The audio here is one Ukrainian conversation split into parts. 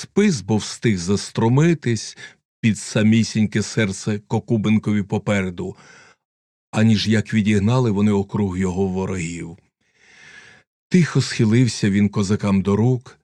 спис, бо встиг застромитись під самісіньке серце Кокубенкові попереду, аніж як відігнали вони округ його ворогів. Тихо схилився він козакам до рук,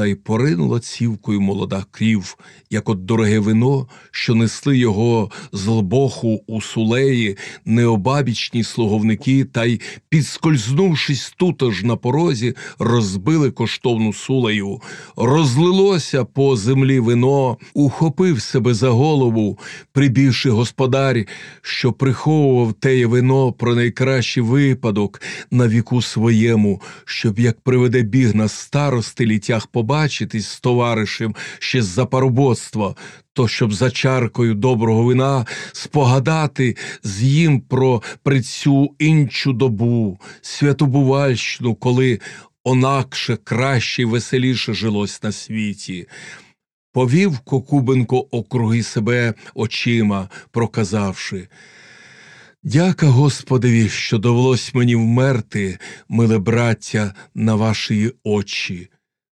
та й поринула цівкою молода крів, як от дороге вино, що несли його з лбоху у сулеї, необабічні слуговники, та й, підскользнувшись тутож на порозі, розбили коштовну сулею. Розлилося по землі вино, ухопив себе за голову, прибігши господар, що приховував теє вино про найкращий випадок на віку своєму, щоб як приведе біг на старости літях побачитись з товаришем ще з-за парубоцтва, то щоб за чаркою доброго вина спогадати з їм про прицю інчу добу, святу бувальщину, коли онакше краще й веселіше жилось на світі. Повів Кокубенко округи себе очима, проказавши. Дяка Господові, що довелось мені вмерти, миле браття, на ваші очі.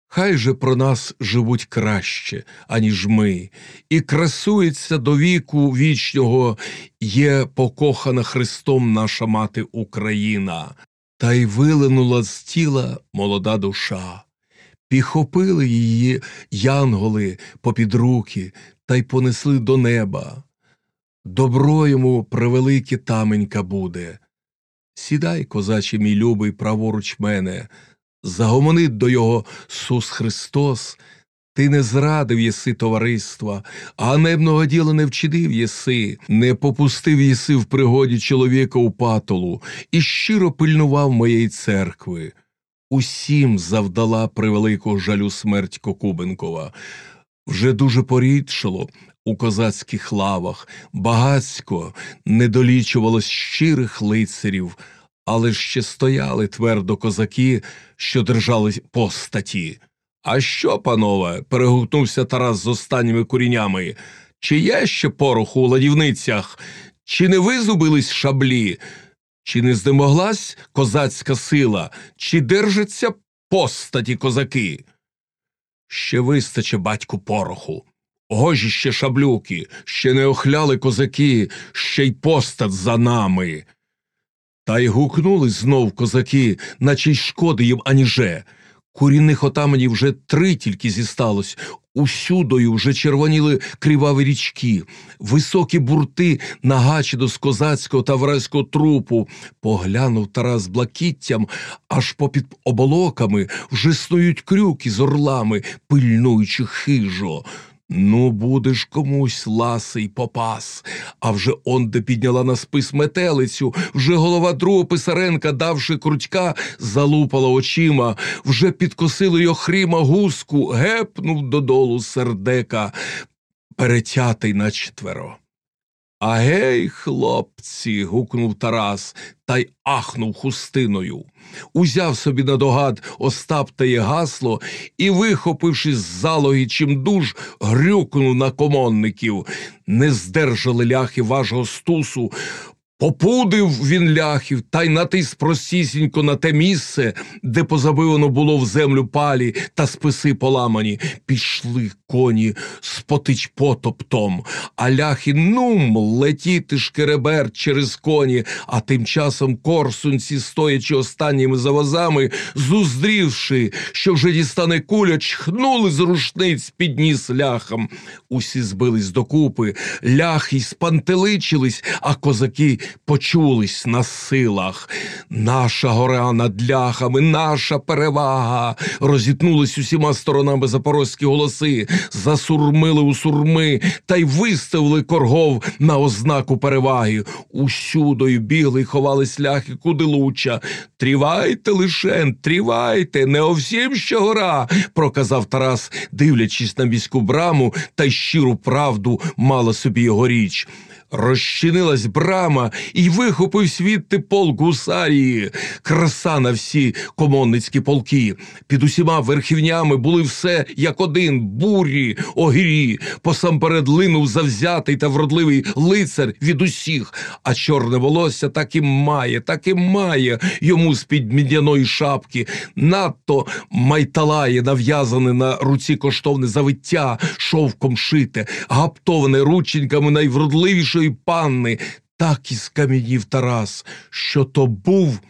Хай же про нас живуть краще, аніж ми, і красується до віку вічного є покохана Христом наша мати Україна, та й вилинула з тіла молода душа. Піхопили її янголи попід руки та й понесли до неба. Добро йому превелике таменька буде. Сідай, козаче мій любий, праворуч мене, загомонить до його Сус Христос, ти не зрадив єси товариства, ганебного діла не вчинив єси, не попустив єси в пригоді чоловіка у патолу і щиро пильнував моєї церкви. Усім завдала превеликого жалю смерть Кокубенкова. Вже дуже порідшало у козацьких лавах, багацько не долічувалось щирих лицарів, але ще стояли твердо козаки, що держали постаті. А що, панове? перегукнувся Тарас з останніми курінями. Чи є ще пороху у ладівницях? Чи не визубились шаблі? Чи не здемоглась козацька сила, чи держаться постаті козаки? Ще вистаче батьку пороху. Гожі ще шаблюки, ще не охляли козаки, ще й постать за нами. Та й гукнули знов козаки, наче й шкоди їм аніже. Курінних отаманів вже три тільки зісталось. Усюдою вже червоніли криваві річки, високі бурти нагачі до з козацького та вразького трупу. Поглянув Тарас блакіттям, аж попід оболоками вже снують крюки з орлами, пильнуючи хижо. Ну, будеш комусь ласий попас. А вже онде підняла на спис метелицю, вже голова другого писаренка, давши крутька, залупала очима, вже підкосили й охріма гуску, гепнув додолу сердека, перетятий на четверо. Агей, хлопці. гукнув Тарас та й ахнув хустиною. Узяв собі на догад Остап та гасло і, вихопивши з залоги чимдуж, грюкнув на комонників. Не здержали ляхи важого стусу, Попудив він ляхів та й натис простісінько на те місце, де позабивано було в землю палі та списи поламані. Пішли коні спотич потоптом, а ляхи нум летіти шкеребер через коні, а тим часом корсунці, стоячи останніми завозами, зуздрівши, що вже дістане куля, чхнули з рушниць під ніс ляхам. Усі збились докупи, ляхи спантеличились, а козаки почулись на силах. Наша гора над ляхами, наша перевага. Розітнулись усіма сторонами запорозькі голоси, засурмили у сурми та й виставили коргов на ознаку переваги. Усюдою бігли й ховались ляхи куди луча. Трівайте лишен, трівайте, не овсім ще гора, проказав Тарас, дивлячись на міську браму, та й щиру правду мала собі його річ. Розчинилась брама, і вихопив свідти полк гусарії, краса на всі комонницькі полки. Під усіма верхівнями були все як один бурі, огірі. Посамперед линув завзятий та вродливий лицар від усіх, а чорне волосся так і має, так і має йому з-під мідяної шапки. Надто майталає нав'язане на руці коштовне завиття, шовком шите, гаптоване рученьками найвродливішої панни. Так і скам'янів Тарас, що то був